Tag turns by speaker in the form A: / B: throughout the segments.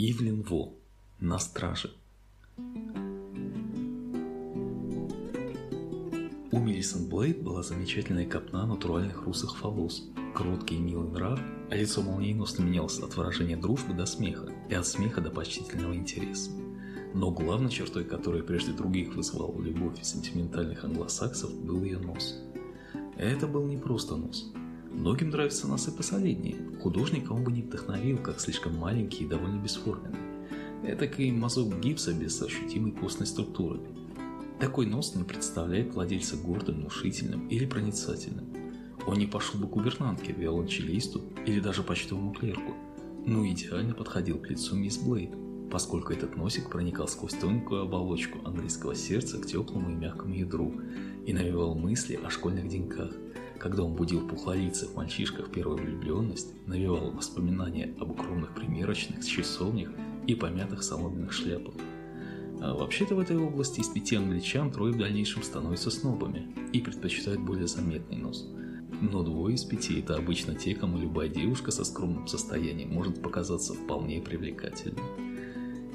A: Ивлин Во. На страже. У Мелисон Блейд была замечательная копна натуральных русых волос, кроткий и милый нрав, а лицо молниеносно менялось от выражения дружбы до смеха и от смеха до почтительного интереса. Но главной чертой, которая прежде других вызывала любовь сентиментальных англосаксов, был ее нос. Это был не просто нос. Многим нравятся носы посолиднее. Художника он бы не вдохновил, как слишком маленький и довольно бесформенный. Этакий мазок гипса без ощутимой костной структуры. Такой нос не представляет владельца гордым, внушительным или проницательным. Он не пошел бы гувернантке, виолончелисту или даже почтовому клерку, но идеально подходил к лицу мисс Блейд, поскольку этот носик проникал сквозь тонкую оболочку английского сердца к теплому и мягкому ядру и навевал мысли о школьных деньках, когда он будил пухлолицых мальчишках первую влюбленность, навевал воспоминания об укромных примерочных, часовнях и помятых соломенных шляпах. А вообще-то в этой области из пяти англичан трое в дальнейшем становятся снобами и предпочитают более заметный нос. Но двое из пяти – это обычно те, кому любая девушка со скромным состоянием может показаться вполне привлекательной.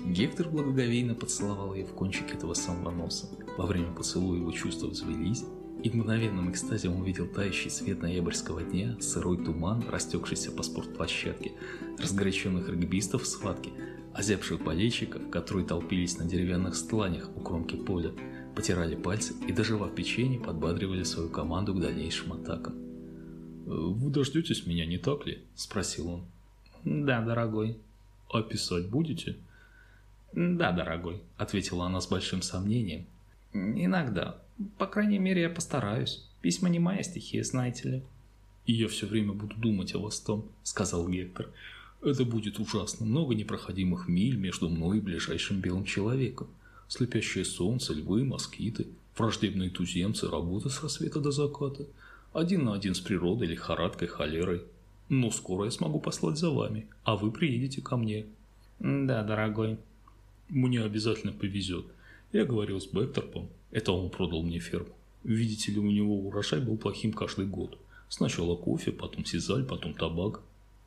A: Гектор благоговейно поцеловал ее в кончик этого самого носа. Во время поцелуя его чувства взвелись, и в мгновенном экстазе он увидел тающий свет ноябрьского дня, сырой туман, растекшийся по спортплощадке, разгоряченных регбистов в схватке, озябших болельщиков, которые толпились на деревянных стланях у кромки поля, потирали пальцы и, доживав печенье, подбадривали свою команду к дальнейшим атакам. «Вы дождетесь меня, не так ли?» – спросил он.
B: «Да, дорогой».
A: «А писать будете?»
B: «Да, дорогой», – ответила она с большим сомнением. «Иногда. По крайней мере, я постараюсь. Письма не моя стихия, знаете ли».
A: «И я все время буду думать о вас, Том», – сказал Гектор. «Это будет ужасно. Много непроходимых миль между мной и ближайшим белым человеком. Слепящее солнце, львы, москиты, враждебные туземцы, работа с рассвета до заката. Один на один с природой, лихорадкой, холерой. Но скоро я смогу послать за вами, а вы приедете ко мне».
B: «Да, дорогой»,
A: мне обязательно повезет. Я говорил с Бекторпом, это он продал мне ферму. Видите ли, у него урожай был плохим каждый год. Сначала кофе, потом сизаль, потом табак.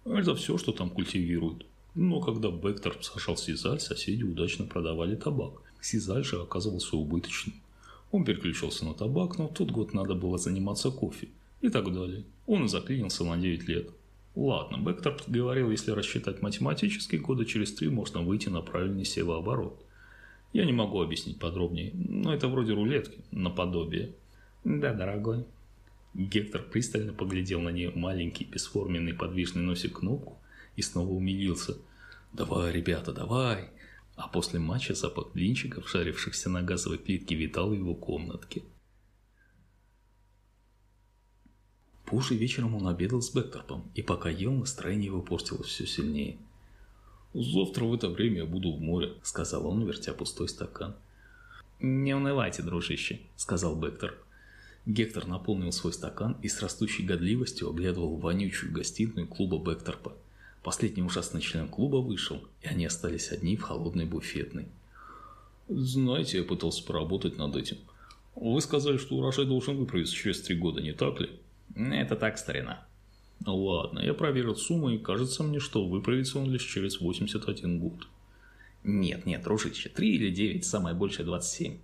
A: Это все, что там культивируют. Но когда Бекторп сажал сизаль, соседи удачно продавали табак. Сизаль же оказывался убыточным. Он переключился на табак, но в тот год надо было заниматься кофе. И так далее. Он заклинился на 9 лет. Ладно, Бектор говорил, если рассчитать математически, года через три можно выйти на правильный севооборот. Я не могу объяснить подробнее, но это вроде рулетки, наподобие.
B: Да, дорогой.
A: Гектор пристально поглядел на нее маленький, бесформенный, подвижный носик кнопку и снова умилился. «Давай, ребята, давай!» А после матча запах блинчиков, шарившихся на газовой плитке, витал в его комнатке. Позже вечером он обедал с Бекторпом, и пока ел, настроение его портилось все сильнее. «Завтра в это время я буду в море», – сказал он, вертя пустой стакан.
B: «Не унывайте, дружище», – сказал Бектор.
A: Гектор наполнил свой стакан и с растущей годливостью оглядывал вонючую гостиную клуба Бекторпа. Последний ужасный член клуба вышел, и они остались одни в холодной буфетной. «Знаете, я пытался поработать над этим. Вы сказали, что урожай должен выправиться через три года, не так ли?»
B: Это так, старина.
A: Ладно, я проверил сумму, и кажется мне, что выправится он лишь через 81 год.
B: Нет, нет, дружище, 3 или 9, самое большее 27.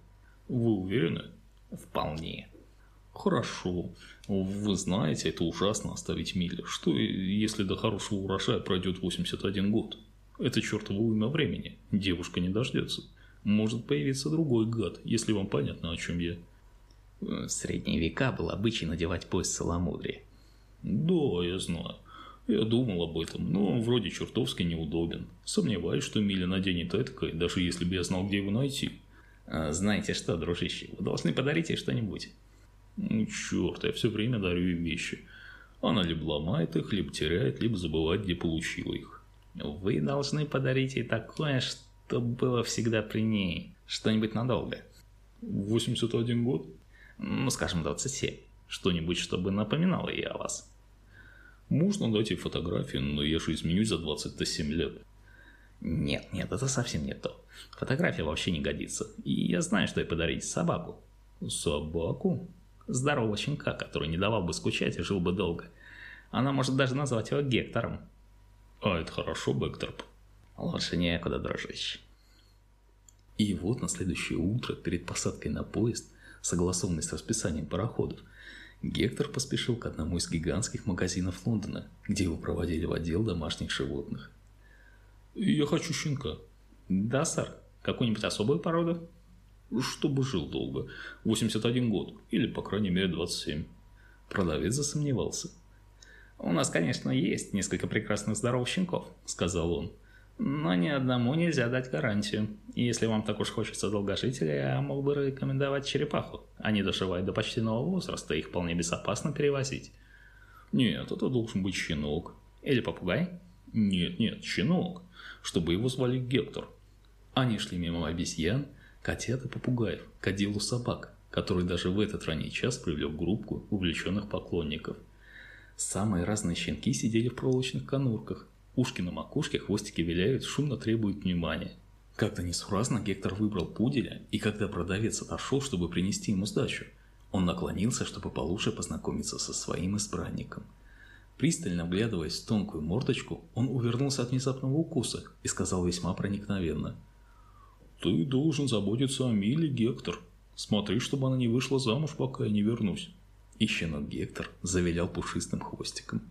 A: Вы уверены?
B: Вполне.
A: Хорошо. Вы знаете, это ужасно оставить мили. Что, если до хорошего урожая пройдет 81 год? Это чертово уйма времени. Девушка не дождется. Может появиться другой гад, если вам понятно, о чем я.
B: В средние века был обычай надевать пояс целомудрия.
A: Да, я знаю. Я думал об этом, но он вроде чертовски неудобен. Сомневаюсь, что Миля наденет этакое, даже если бы я знал, где его найти.
B: А, знаете что, дружище, вы должны подарить ей что-нибудь.
A: Ну, черт, я все время дарю ей вещи. Она либо ломает их, либо теряет, либо забывает, где получила их.
B: Вы должны подарить ей такое, что было всегда при ней. Что-нибудь надолго.
A: 81 год?
B: ну, скажем, 27. Что-нибудь, чтобы напоминало ей о вас.
A: Можно дать ей фотографию, но я же изменюсь за 27 лет.
B: Нет, нет, это совсем не то. Фотография вообще не годится. И я знаю, что ей подарить собаку.
A: Собаку?
B: Здорового щенка, который не давал бы скучать и жил бы долго. Она может даже назвать его Гектором.
A: А это хорошо, Бекторп.
B: Лучше некуда, дружище.
A: И вот на следующее утро, перед посадкой на поезд, согласованный с расписанием пароходов, Гектор поспешил к одному из гигантских магазинов Лондона, где его проводили в отдел домашних животных.
B: «Я хочу щенка».
A: «Да, сэр. Какую-нибудь особую породу?»
B: «Чтобы жил долго. 81 год. Или, по крайней мере, 27».
A: Продавец засомневался.
B: «У нас, конечно, есть несколько прекрасных здоровых щенков», — сказал он. Но ни одному нельзя дать гарантию. И если вам так уж хочется долгожителя, я мог бы рекомендовать черепаху. Они доживают до почтенного возраста, их вполне безопасно перевозить.
A: Нет, это должен быть щенок.
B: Или попугай?
A: Нет, нет, щенок. Чтобы его звали Гектор. Они шли мимо обезьян, котят и попугаев, к отделу собак, который даже в этот ранний час привлек группу увлеченных поклонников. Самые разные щенки сидели в проволочных конурках, Ушки на макушке, хвостики виляют, шумно требуют внимания. Как-то несуразно Гектор выбрал пуделя, и когда продавец отошел, чтобы принести ему сдачу, он наклонился, чтобы получше познакомиться со своим избранником. Пристально вглядываясь в тонкую мордочку, он увернулся от внезапного укуса и сказал весьма проникновенно.
B: «Ты должен заботиться о Миле, Гектор. Смотри, чтобы она не вышла замуж, пока я не вернусь».
A: И щенок Гектор завилял пушистым хвостиком.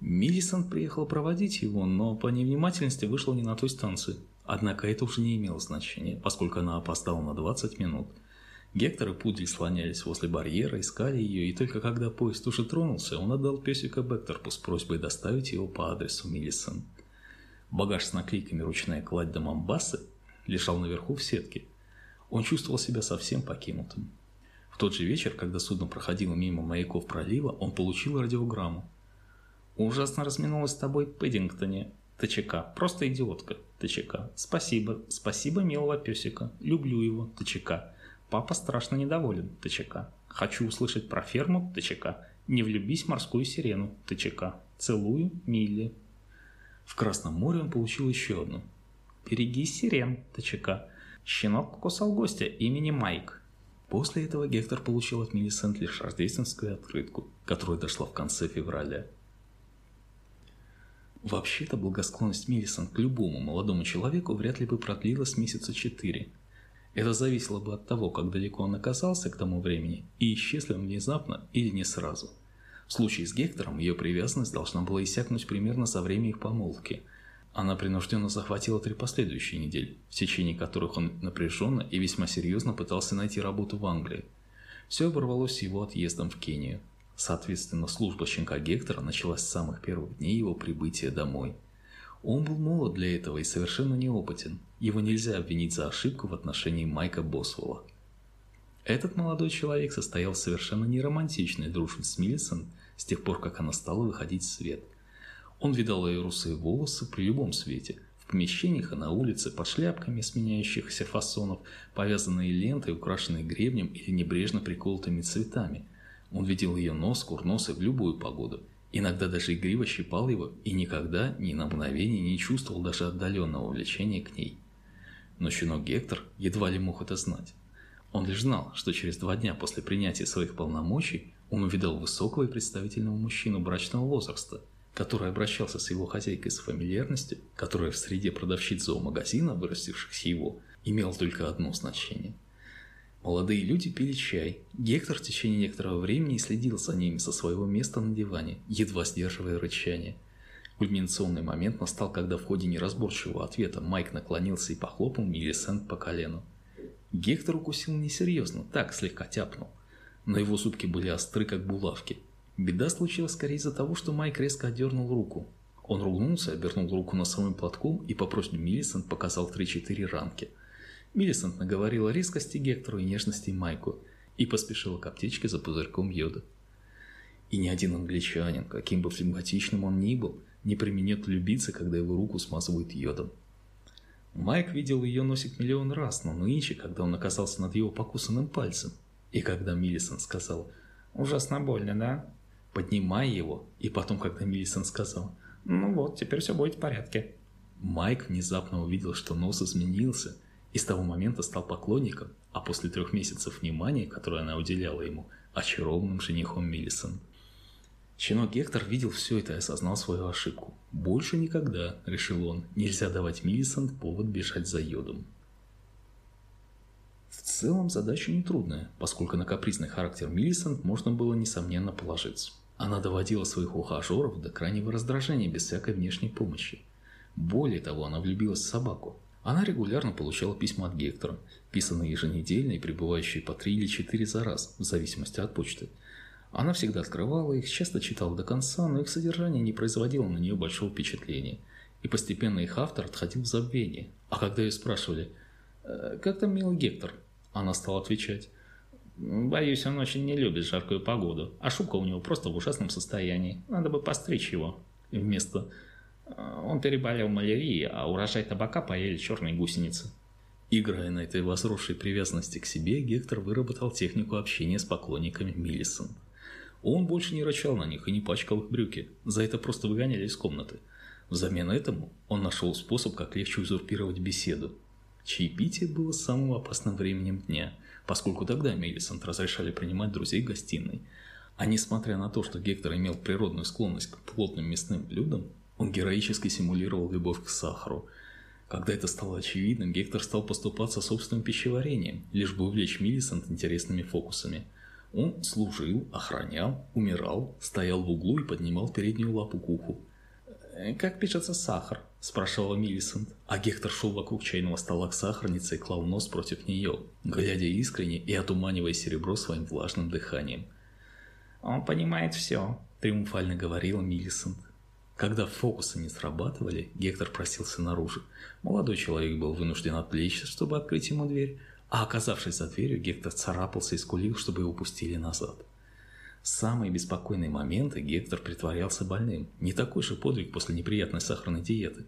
A: Миллисон приехал проводить его, но по невнимательности вышла не на той станции. Однако это уже не имело значения, поскольку она опоздала на 20 минут. Гектор и Пудель слонялись возле барьера, искали ее, и только когда поезд уже тронулся, он отдал песика Бекторпу с просьбой доставить его по адресу Миллисон. Багаж с наклейками «Ручная кладь до Мамбасы» лежал наверху в сетке. Он чувствовал себя совсем покинутым. В тот же вечер, когда судно проходило мимо маяков пролива, он получил радиограмму.
B: Ужасно разминулась с тобой Пэддингтоне. ТЧК. Просто идиотка. ТЧК. Спасибо. Спасибо, милого песика. Люблю его. ТЧК. Папа страшно недоволен. ТЧК. Хочу услышать про ферму. ТЧК. Не влюбись в морскую сирену. ТЧК. Целую, Милли.
A: В Красном море он получил еще одну.
B: Берегись сирен. ТЧК. Щенок кусал гостя имени Майк.
A: После этого Гектор получил от Миллисент лишь рождественскую открытку, которая дошла в конце февраля. Вообще-то благосклонность Миллисон к любому молодому человеку вряд ли бы продлилась месяца четыре. Это зависело бы от того, как далеко он оказался к тому времени, и исчез ли он внезапно или не сразу. В случае с Гектором ее привязанность должна была иссякнуть примерно за время их помолвки. Она принужденно захватила три последующие недели, в течение которых он напряженно и весьма серьезно пытался найти работу в Англии. Все оборвалось его отъездом в Кению. Соответственно, служба щенка Гектора началась с самых первых дней его прибытия домой. Он был молод для этого и совершенно неопытен. Его нельзя обвинить за ошибку в отношении Майка Босвелла. Этот молодой человек состоял в совершенно неромантичной дружбе с Миллисон с тех пор, как она стала выходить в свет. Он видал ее русые волосы при любом свете, в помещениях и на улице, под шляпками сменяющихся фасонов, повязанные лентой, украшенные гребнем или небрежно приколотыми цветами – он видел ее нос, курносы в любую погоду. Иногда даже игриво щипал его и никогда ни на мгновение не чувствовал даже отдаленного влечения к ней. Но щенок Гектор едва ли мог это знать. Он лишь знал, что через два дня после принятия своих полномочий он увидел высокого и представительного мужчину брачного возраста, который обращался с его хозяйкой с фамильярностью, которая в среде продавщиц зоомагазина, вырастившихся его, имела только одно значение – Молодые люди пили чай. Гектор в течение некоторого времени следил за ними со своего места на диване, едва сдерживая рычание. Кульминационный момент настал, когда в ходе неразборчивого ответа Майк наклонился и похлопал Миллисент по колену. Гектор укусил несерьезно, так слегка тяпнул. Но его зубки были остры, как булавки. Беда случилась скорее из-за того, что Майк резко отдернул руку. Он ругнулся, обернул руку носовым платком и по просьбе Миллисент показал 3-4 ранки – Миллисент наговорила резкости Гектору и нежности Майку и поспешила к аптечке за пузырьком йода. И ни один англичанин, каким бы флегматичным он ни был, не применет влюбиться, когда его руку смазывают йодом. Майк видел ее носик миллион раз, но нынче, когда он оказался над его покусанным пальцем, и когда Миллисон сказал «Ужасно больно, да?» «Поднимай его», и потом, когда Миллисон сказал «Ну вот, теперь все будет в порядке». Майк внезапно увидел, что нос изменился – и с того момента стал поклонником, а после трех месяцев внимания, которое она уделяла ему, очарованным женихом Миллисон. Щенок Гектор видел все это и осознал свою ошибку. «Больше никогда», — решил он, — «нельзя давать Миллисант повод бежать за йодом». В целом задача нетрудная, поскольку на капризный характер Миллисант можно было несомненно положиться. Она доводила своих ухажеров до крайнего раздражения без всякой внешней помощи. Более того, она влюбилась в собаку. Она регулярно получала письма от Гектора, писанные еженедельно и прибывающие по три или четыре за раз, в зависимости от почты. Она всегда открывала их, часто читала до конца, но их содержание не производило на нее большого впечатления. И постепенно их автор отходил в забвение. А когда ее спрашивали «Э, «Как там милый Гектор?», она стала отвечать «Боюсь, он очень не любит жаркую погоду, а шубка у него просто в ужасном состоянии. Надо бы постричь его». И вместо «Э, «Он переболел малярией, а урожай табака поели черные гусеницы». Играя на этой возросшей привязанности к себе, Гектор выработал технику общения с поклонниками Миллисон. Он больше не рычал на них и не пачкал их брюки, за это просто выгоняли из комнаты. Взамен этому он нашел способ, как легче узурпировать беседу. Чаепитие было самым опасным временем дня, поскольку тогда Мелисант разрешали принимать друзей в гостиной. А несмотря на то, что Гектор имел природную склонность к плотным мясным блюдам, он героически симулировал любовь к сахару. Когда это стало очевидным, Гектор стал поступаться собственным пищеварением, лишь бы увлечь Миллисант интересными фокусами – он служил, охранял, умирал, стоял в углу и поднимал переднюю лапу к уху. «Э, «Как пишется сахар?» – спрашивала Миллисент. А Гектор шел вокруг чайного стола к сахарнице и клал нос против нее, глядя искренне и отуманивая серебро своим влажным дыханием. «Он понимает все», – триумфально говорила Миллисент. Когда фокусы не срабатывали, Гектор просился наружу. Молодой человек был вынужден отвлечься, чтобы открыть ему дверь, а оказавшись за дверью, Гектор царапался и скулил, чтобы его пустили назад. В самые беспокойные моменты Гектор притворялся больным. Не такой же подвиг после неприятной сахарной диеты.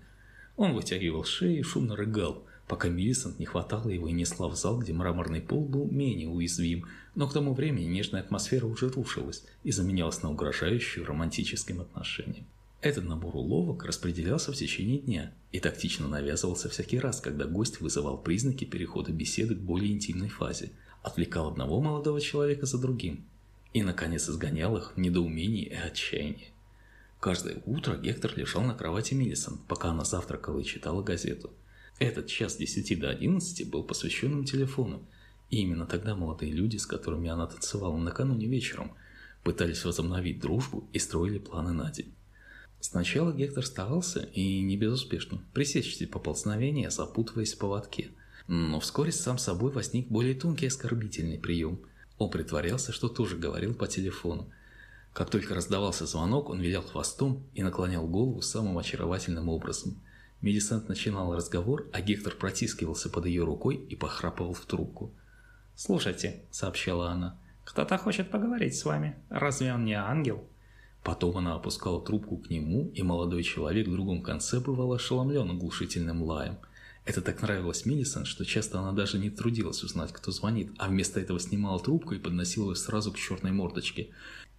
A: Он вытягивал шею и шумно рыгал, пока Миллисант не хватало его и несла в зал, где мраморный пол был менее уязвим, но к тому времени нежная атмосфера уже рушилась и заменялась на угрожающую романтическим отношениям. Этот набор уловок распределялся в течение дня и тактично навязывался всякий раз, когда гость вызывал признаки перехода беседы к более интимной фазе, отвлекал одного молодого человека за другим и, наконец, изгонял их в недоумении и отчаянии. Каждое утро Гектор лежал на кровати Миллисон, пока она завтракала и читала газету. Этот час с 10 до 11 был посвященным телефону, и именно тогда молодые люди, с которыми она танцевала накануне вечером, пытались возобновить дружбу и строили планы на день. Сначала Гектор старался, и не безуспешно, пресечь эти поползновения, запутываясь в поводке. Но вскоре сам собой возник более тонкий оскорбительный прием. Он притворялся, что тоже говорил по телефону. Как только раздавался звонок, он вилял хвостом и наклонял голову самым очаровательным образом. Мелисант начинал разговор, а Гектор протискивался под ее рукой и похрапывал в трубку. «Слушайте», — сообщала она, — «кто-то хочет поговорить с вами. Разве он не ангел?» Потом она опускала трубку к нему, и молодой человек в другом конце бывал ошеломлен оглушительным лаем. Это так нравилось Миллисон, что часто она даже не трудилась узнать, кто звонит, а вместо этого снимала трубку и подносила ее сразу к черной мордочке.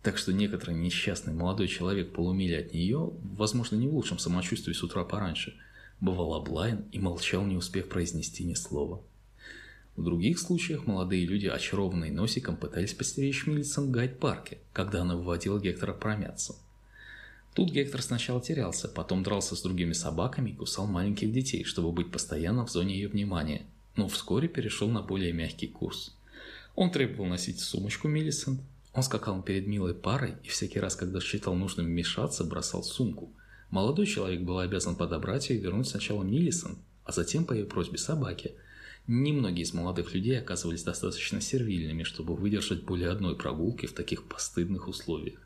A: Так что некоторый несчастный молодой человек полумили от нее, возможно, не в лучшем самочувствии с утра пораньше, бывал облаян и молчал, не успев произнести ни слова. В других случаях молодые люди, очарованные носиком, пытались постеречь Миллисон в гайд-парке, когда она выводила Гектора промяться. Тут Гектор сначала терялся, потом дрался с другими собаками и кусал маленьких детей, чтобы быть постоянно в зоне ее внимания, но вскоре перешел на более мягкий курс. Он требовал носить сумочку Миллисент, он скакал перед милой парой и всякий раз, когда считал нужным вмешаться, бросал сумку. Молодой человек был обязан подобрать ее и вернуть сначала Миллисент, а затем по ее просьбе собаке – Немногие из молодых людей оказывались достаточно сервильными, чтобы выдержать более одной прогулки в таких постыдных условиях.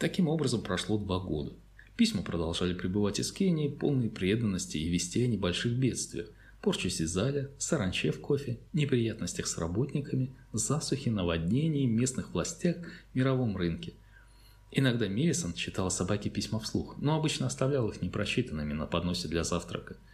A: Таким образом прошло два года. Письма продолжали прибывать из Кении, полные преданности и вести о небольших бедствиях, порче Сизаля, саранче в кофе, неприятностях с работниками, засухе, наводнении, местных властях, мировом рынке. Иногда Мелисон читала собаке письма вслух, но обычно оставлял их непрочитанными на подносе для завтрака –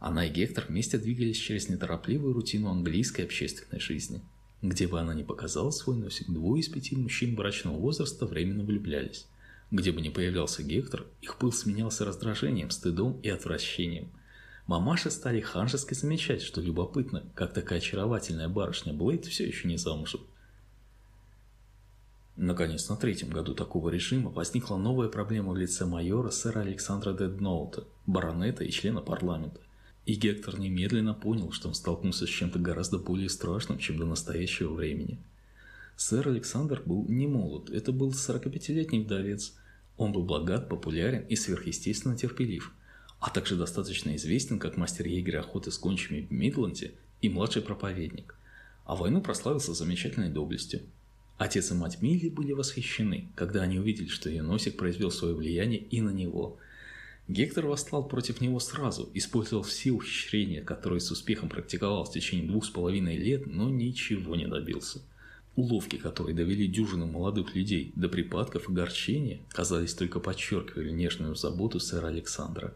A: она и Гектор вместе двигались через неторопливую рутину английской общественной жизни. Где бы она ни показала свой носик, двое из пяти мужчин брачного возраста временно влюблялись. Где бы ни появлялся Гектор, их пыл сменялся раздражением, стыдом и отвращением. Мамаши стали ханжески замечать, что любопытно, как такая очаровательная барышня Блейд все еще не замужем. Наконец, на третьем году такого режима возникла новая проблема в лице майора сэра Александра Дедноута, баронета и члена парламента. И Гектор немедленно понял, что он столкнулся с чем-то гораздо более страшным, чем до настоящего времени. Сэр Александр был не молод, это был 45-летний вдовец. Он был богат, популярен и сверхъестественно терпелив, а также достаточно известен как мастер егеря охоты с гончими в Мидленде и младший проповедник. А войну прославился замечательной доблестью. Отец и мать Милли были восхищены, когда они увидели, что ее носик произвел свое влияние и на него. Гектор восстал против него сразу, использовал все ухищрения, которые с успехом практиковал в течение двух с половиной лет, но ничего не добился. Уловки, которые довели дюжину молодых людей до припадков и горчения, казались только подчеркивали нежную заботу сэра Александра.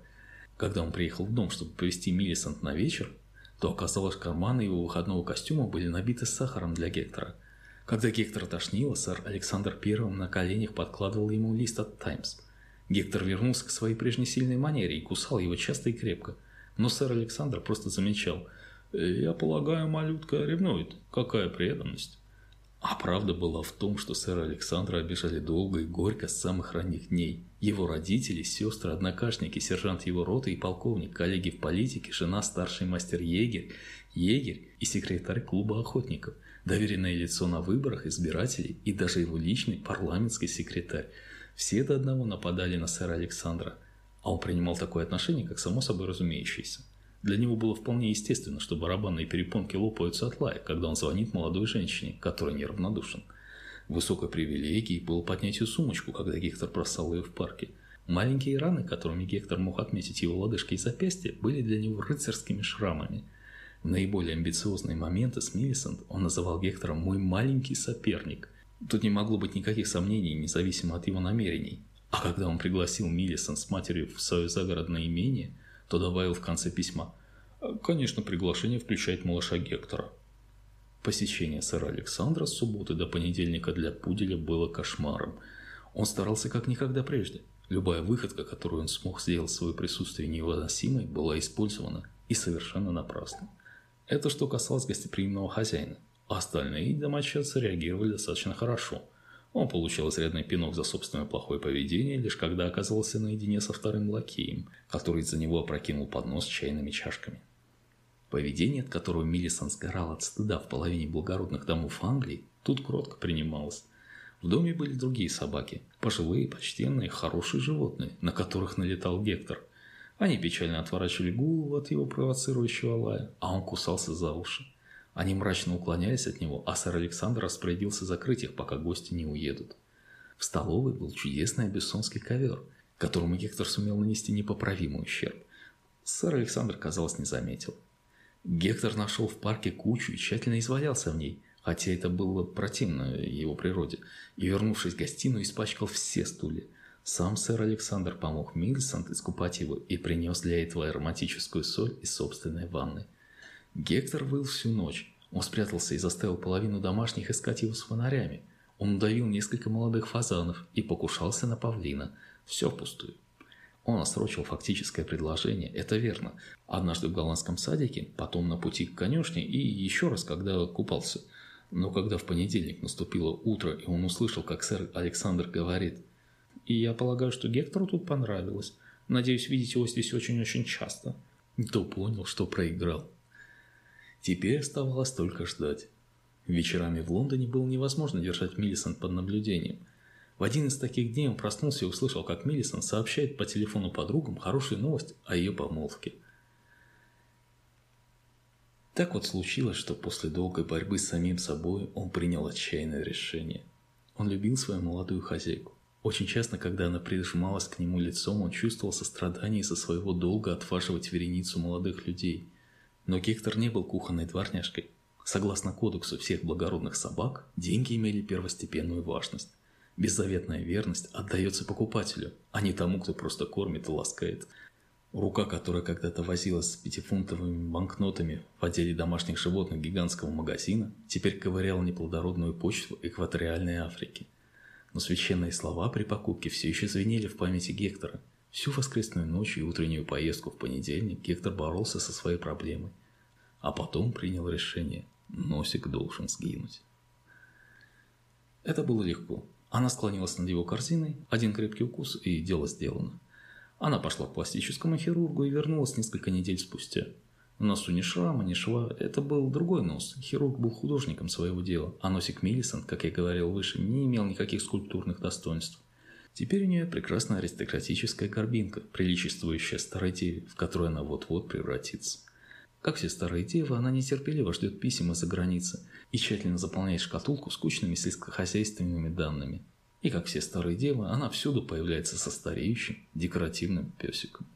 A: Когда он приехал в дом, чтобы повезти Миллисант на вечер, то оказалось, карманы его выходного костюма были набиты сахаром для Гектора – когда Гектор тошнило, сэр Александр Первым на коленях подкладывал ему лист от «Таймс». Гектор вернулся к своей прежней сильной манере и кусал его часто и крепко. Но сэр Александр просто замечал. «Я полагаю, малютка ревнует. Какая преданность!» А правда была в том, что сэра Александра обижали долго и горько с самых ранних дней. Его родители, сестры, однокашники, сержант его роты и полковник, коллеги в политике, жена, старший мастер-егерь, егерь и секретарь клуба охотников – доверенное лицо на выборах избирателей и даже его личный парламентский секретарь. Все до одного нападали на сэра Александра, а он принимал такое отношение, как само собой разумеющееся. Для него было вполне естественно, что барабанные перепонки лопаются от лая, когда он звонит молодой женщине, которая неравнодушен. Высокой привилегией было поднять ее сумочку, когда Гектор бросал ее в парке. Маленькие раны, которыми Гектор мог отметить его лодыжки и запястья, были для него рыцарскими шрамами – в наиболее амбициозные моменты с Миллисент он называл Гектора «мой маленький соперник». Тут не могло быть никаких сомнений, независимо от его намерений. А когда он пригласил Миллисент с матерью в свое загородное имение, то добавил в конце письма «Конечно, приглашение включает малыша Гектора». Посещение сэра Александра с субботы до понедельника для Пуделя было кошмаром. Он старался как никогда прежде. Любая выходка, которую он смог сделать свое присутствие невыносимой, была использована и совершенно напрасно. Это что касалось гостеприимного хозяина. Остальные домочадцы реагировали достаточно хорошо. Он получил изрядный пинок за собственное плохое поведение, лишь когда оказался наедине со вторым лакеем, который за него опрокинул поднос с чайными чашками. Поведение, от которого Миллисон сгорал от стыда в половине благородных домов Англии, тут кротко принималось. В доме были другие собаки, пожилые, почтенные, хорошие животные, на которых налетал Гектор – они печально отворачивали голову от его провоцирующего лая, а он кусался за уши. Они мрачно уклонялись от него, а сэр Александр распорядился закрыть их, пока гости не уедут. В столовой был чудесный абиссонский ковер, которому Гектор сумел нанести непоправимый ущерб. Сэр Александр, казалось, не заметил. Гектор нашел в парке кучу и тщательно извалялся в ней, хотя это было противно его природе, и, вернувшись в гостиную, испачкал все стулья – сам сэр Александр помог Мильсант искупать его и принес для этого ароматическую соль из собственной ванны. Гектор выл всю ночь. Он спрятался и заставил половину домашних искать его с фонарями. Он удавил несколько молодых фазанов и покушался на павлина. Все впустую. Он осрочил фактическое предложение, это верно. Однажды в голландском садике, потом на пути к конюшне и еще раз, когда купался. Но когда в понедельник наступило утро, и он услышал, как сэр Александр говорит – и я полагаю, что Гектору тут понравилось. Надеюсь видеть его здесь очень-очень часто. То понял, что проиграл. Теперь оставалось только ждать. Вечерами в Лондоне было невозможно держать Миллисон под наблюдением. В один из таких дней он проснулся и услышал, как Миллисон сообщает по телефону подругам хорошую новость о ее помолвке. Так вот случилось, что после долгой борьбы с самим собой он принял отчаянное решение. Он любил свою молодую хозяйку. Очень часто, когда она прижималась к нему лицом, он чувствовал сострадание из-за своего долга отваживать вереницу молодых людей. Но Гектор не был кухонной дворняжкой. Согласно кодексу всех благородных собак, деньги имели первостепенную важность. Беззаветная верность отдается покупателю, а не тому, кто просто кормит и ласкает. Рука, которая когда-то возилась с пятифунтовыми банкнотами в отделе домашних животных гигантского магазина, теперь ковыряла неплодородную почву экваториальной Африки – но священные слова при покупке все еще звенели в памяти Гектора. Всю воскресную ночь и утреннюю поездку в понедельник Гектор боролся со своей проблемой. А потом принял решение – носик должен сгинуть. Это было легко. Она склонилась над его корзиной, один крепкий укус, и дело сделано. Она пошла к пластическому хирургу и вернулась несколько недель спустя. В носу ни шрама, ни шва, это был другой нос. Хирург был художником своего дела, а носик Миллисон, как я говорил выше, не имел никаких скульптурных достоинств. Теперь у нее прекрасная аристократическая горбинка, приличествующая старой деве, в которую она вот-вот превратится. Как все старые девы, она нетерпеливо ждет писем из-за границы и тщательно заполняет шкатулку скучными сельскохозяйственными данными. И как все старые девы, она всюду появляется со стареющим декоративным песиком.